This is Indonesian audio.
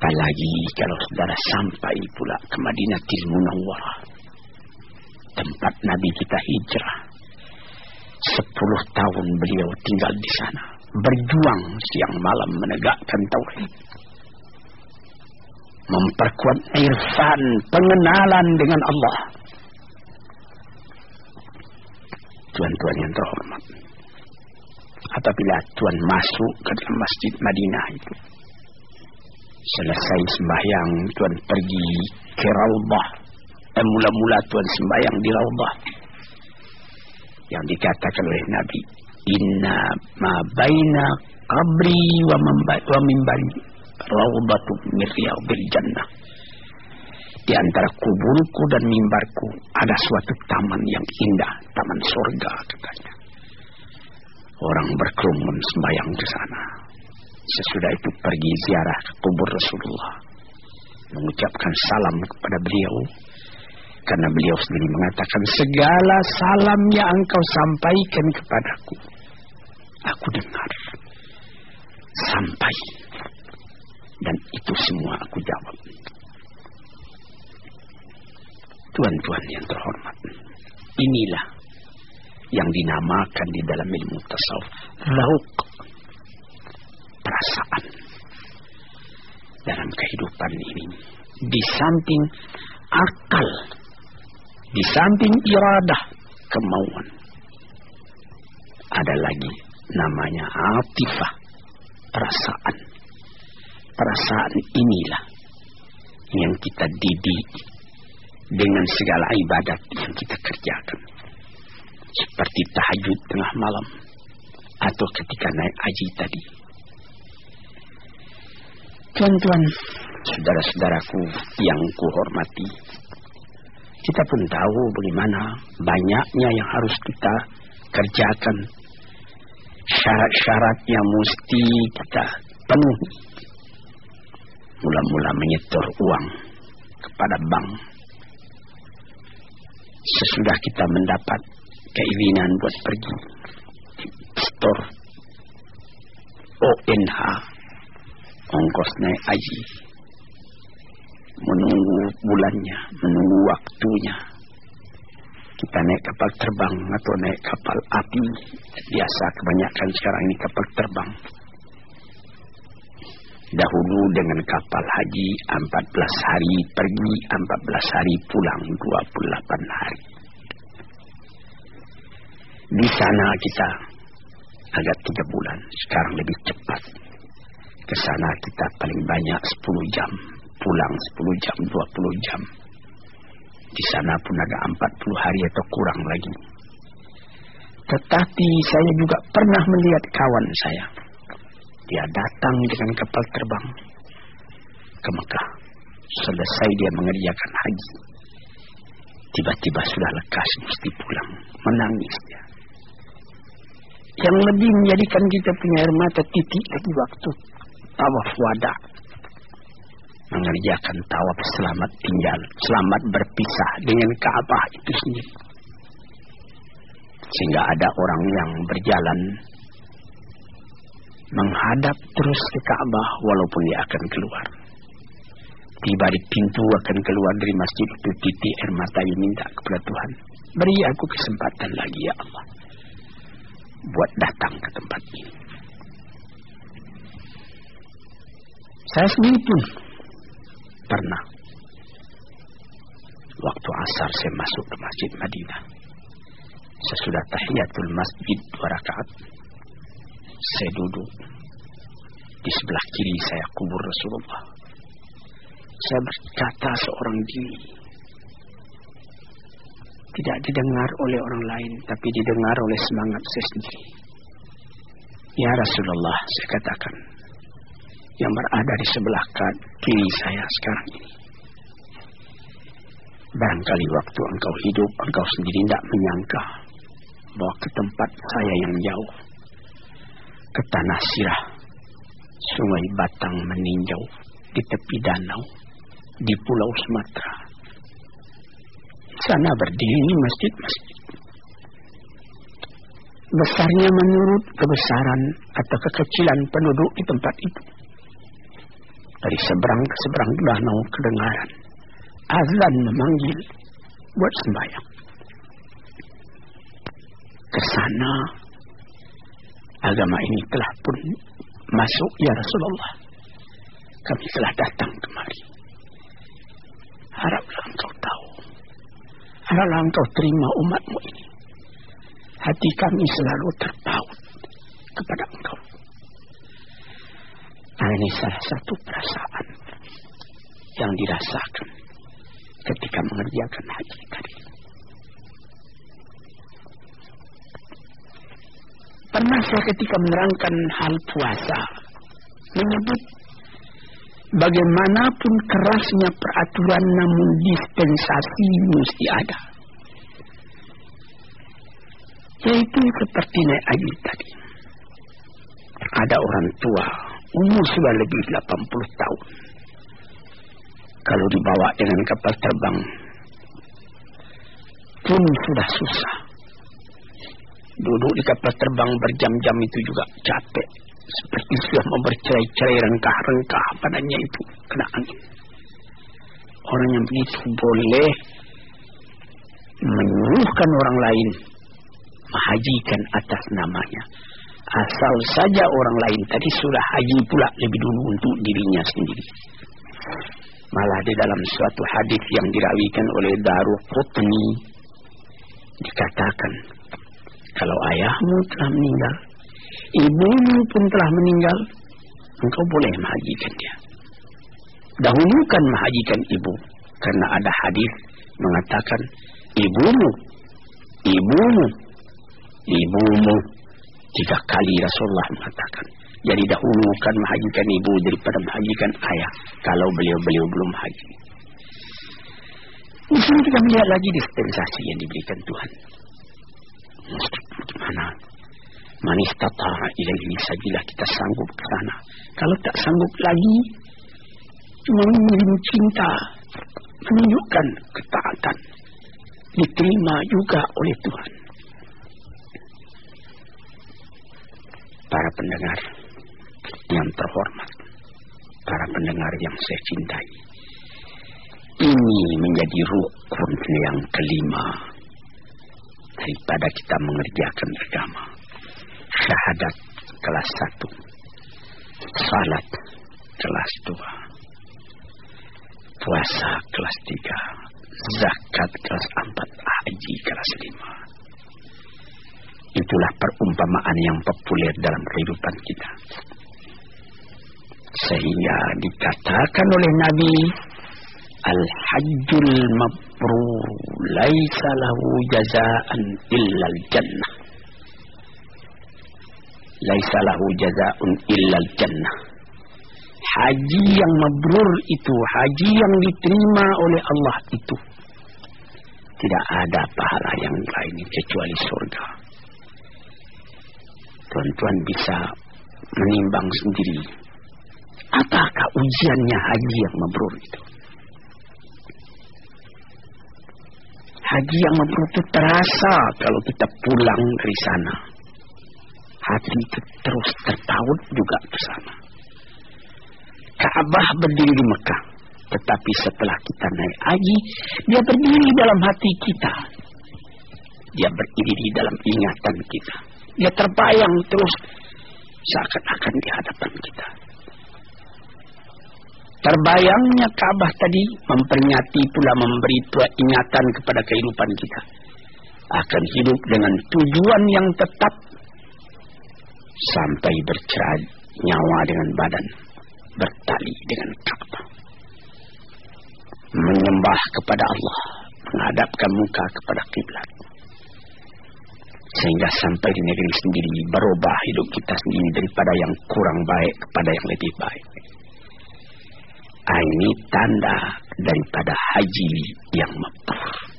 Apalagi kalau saudara sampai pula ke Madinatul Munawwarah. Tempat Nabi kita hijrah. Sepuluh tahun beliau tinggal di sana. Berjuang siang malam menegakkan tauhid. Memperkuat irfan, pengenalan dengan Allah. Tuan-tuan yang terhormat. Apabila Tuan masuk ke dalam masjid Madinah itu. Selesai sembahyang, Tuan pergi ke Raubah. Dan mula-mula Tuan sembahyang di Raubah. Yang dikatakan oleh Nabi. Inna ma baina qabri wa, wa mimbari. Raubatu bil jannah. Di antara kuburku dan mimbarku ada suatu taman yang indah, taman surga katanya. Orang berkerumun sembahyang di sana. Sesudah itu pergi ziarah kubur Rasulullah. Mengucapkan salam kepada beliau. Karena beliau sendiri mengatakan segala salam yang engkau sampaikan kepadaku. Aku dengar. Sampai. Dan itu semua aku jawab. Tuan-tuan yang terhormat. Inilah yang dinamakan di dalam ilmu tasawuf. Lauk. Perasaan. Dalam kehidupan ini. Di samping akal. Di samping iradah. Kemauan. Ada lagi namanya atifah. Perasaan. Perasaan inilah yang kita didik dengan segala ibadat yang kita kerjakan. Seperti tahajud tengah malam atau ketika naik haji tadi. Tuan-tuan, saudara-saudaraku yang kuhormati, kita pun tahu bagaimana banyaknya yang harus kita kerjakan. Syarat-syarat yang mesti kita penuhi. Mula-mula menyetor uang kepada bank sesudah kita mendapat keinginan buat pergi store ONH ongkos naik haji. Menunggu bulannya menunggu waktunya. Kita naik kapal terbang atau naik kapal api. Biasa kebanyakan sekarang ini kapal terbang. Dahulu dengan kapal haji 14 hari pergi 14 hari pulang 28 hari. Di sana kita agak tiga bulan sekarang lebih cepat ke sana kita paling banyak 10 jam pulang 10 jam 20 jam di sana pun ada 40 hari atau kurang lagi tetapi saya juga pernah melihat kawan saya dia datang dengan kapal terbang ke Mekah. Selesai dia mengerjakan haji. Tiba-tiba sudah lekas mesti pulang. Menangis dia. Yang lebih menjadikan kita punya air mata titik lagi waktu tawaf wada. Mengerjakan tawaf selamat tinggal. Selamat berpisah dengan Ka'bah itu sendiri. Sehingga ada orang yang berjalan menghadap terus ke Ka'bah walaupun dia akan keluar. Tiba di pintu akan keluar dari masjid itu titik air mata yang minta kepada Tuhan. Beri aku kesempatan lagi ya Allah. Buat datang ke tempat ini. Saya sendiri pun pernah. Waktu asar saya masuk ke masjid Madinah. Sesudah tahiyatul masjid dua rakaat saya duduk di sebelah kiri saya kubur Rasulullah. Saya berkata seorang diri. Tidak didengar oleh orang lain, tapi didengar oleh semangat saya sendiri. Ya Rasulullah, saya katakan. Yang berada di sebelah kiri saya sekarang ini. Barangkali waktu engkau hidup, engkau sendiri tidak menyangka bahwa ke tempat saya yang jauh ke tanah sirah. Sungai Batang meninjau di tepi danau di Pulau Sumatera. Sana berdiri masjid-masjid. Besarnya menurut kebesaran atau kekecilan penduduk di tempat itu. Dari seberang ke seberang danau kedengaran. Azan memanggil buat sembahyang. Ke sana agama ini telah pun masuk ya Rasulullah. Kami telah datang kemari. Haraplah engkau tahu. Haraplah engkau terima umatmu ini. Hati kami selalu terpaut kepada ini salah satu perasaan yang dirasakan ketika mengerjakan haji tadi. Pernah saya ketika menerangkan hal puasa menyebut bagaimanapun kerasnya peraturan namun dispensasi mesti ada. Yaitu seperti naik haji tadi. Ada orang tua, umur sudah lebih 80 tahun. Kalau dibawa dengan kapal terbang pun sudah susah. Duduk di kapal terbang berjam-jam itu juga capek. Seperti sudah mau bercerai-cerai rengkah-rengkah badannya itu kena angin. Orang yang begitu boleh menyuruhkan orang lain menghajikan atas namanya. Asal saja orang lain tadi sudah haji pula lebih dulu untuk dirinya sendiri. Malah di dalam suatu hadis yang dirawikan oleh Daru Qutni dikatakan kalau ayahmu telah meninggal, ibumu pun telah meninggal, engkau boleh menghajikan dia. Dahulukan menghajikan ibu karena ada hadis mengatakan ibumu, ibumu, ibumu tiga kali Rasulullah mengatakan. Jadi dahulukan menghajikan ibu daripada menghajikan ayah kalau beliau-beliau belum haji. Di sini kita melihat lagi dispensasi yang diberikan Tuhan. Bagaimana? Manis tata ilaihi sajilah kita sanggup ke sana. Kalau tak sanggup lagi, mengirim cinta, menunjukkan ketaatan, diterima juga oleh Tuhan. para pendengar yang terhormat, para pendengar yang saya cintai. Ini menjadi rukun yang kelima daripada kita mengerjakan agama. Syahadat kelas satu, salat kelas dua, puasa kelas tiga, zakat kelas empat. Itulah perumpamaan yang populer dalam kehidupan kita. Sehingga dikatakan oleh Nabi Al-hajjul mabrur laisa lahu jazaan illal jannah. Laisa lahu jazaun illal jannah. Haji yang mabrur itu, haji yang diterima oleh Allah itu. Tidak ada pahala yang lain kecuali surga. Tuan-tuan bisa menimbang sendiri. Apakah ujiannya haji yang mabrur itu? Haji yang mabrur terasa kalau kita pulang dari sana. Hati itu terus tertaut juga ke sana. Ka'bah berdiri di Mekah. Tetapi setelah kita naik haji, dia berdiri dalam hati kita. Dia berdiri di dalam ingatan kita. Dia terbayang terus seakan-akan di hadapan kita. Terbayangnya Ka'bah tadi memperingati pula memberi ingatan kepada kehidupan kita. Akan hidup dengan tujuan yang tetap sampai bercerai nyawa dengan badan, bertali dengan Ka'bah. Menyembah kepada Allah, menghadapkan muka kepada kiblat. Sehingga sampai di negeri sendiri berubah hidup kita sendiri daripada yang kurang baik kepada yang lebih baik. Ini tanda daripada haji yang mabrur.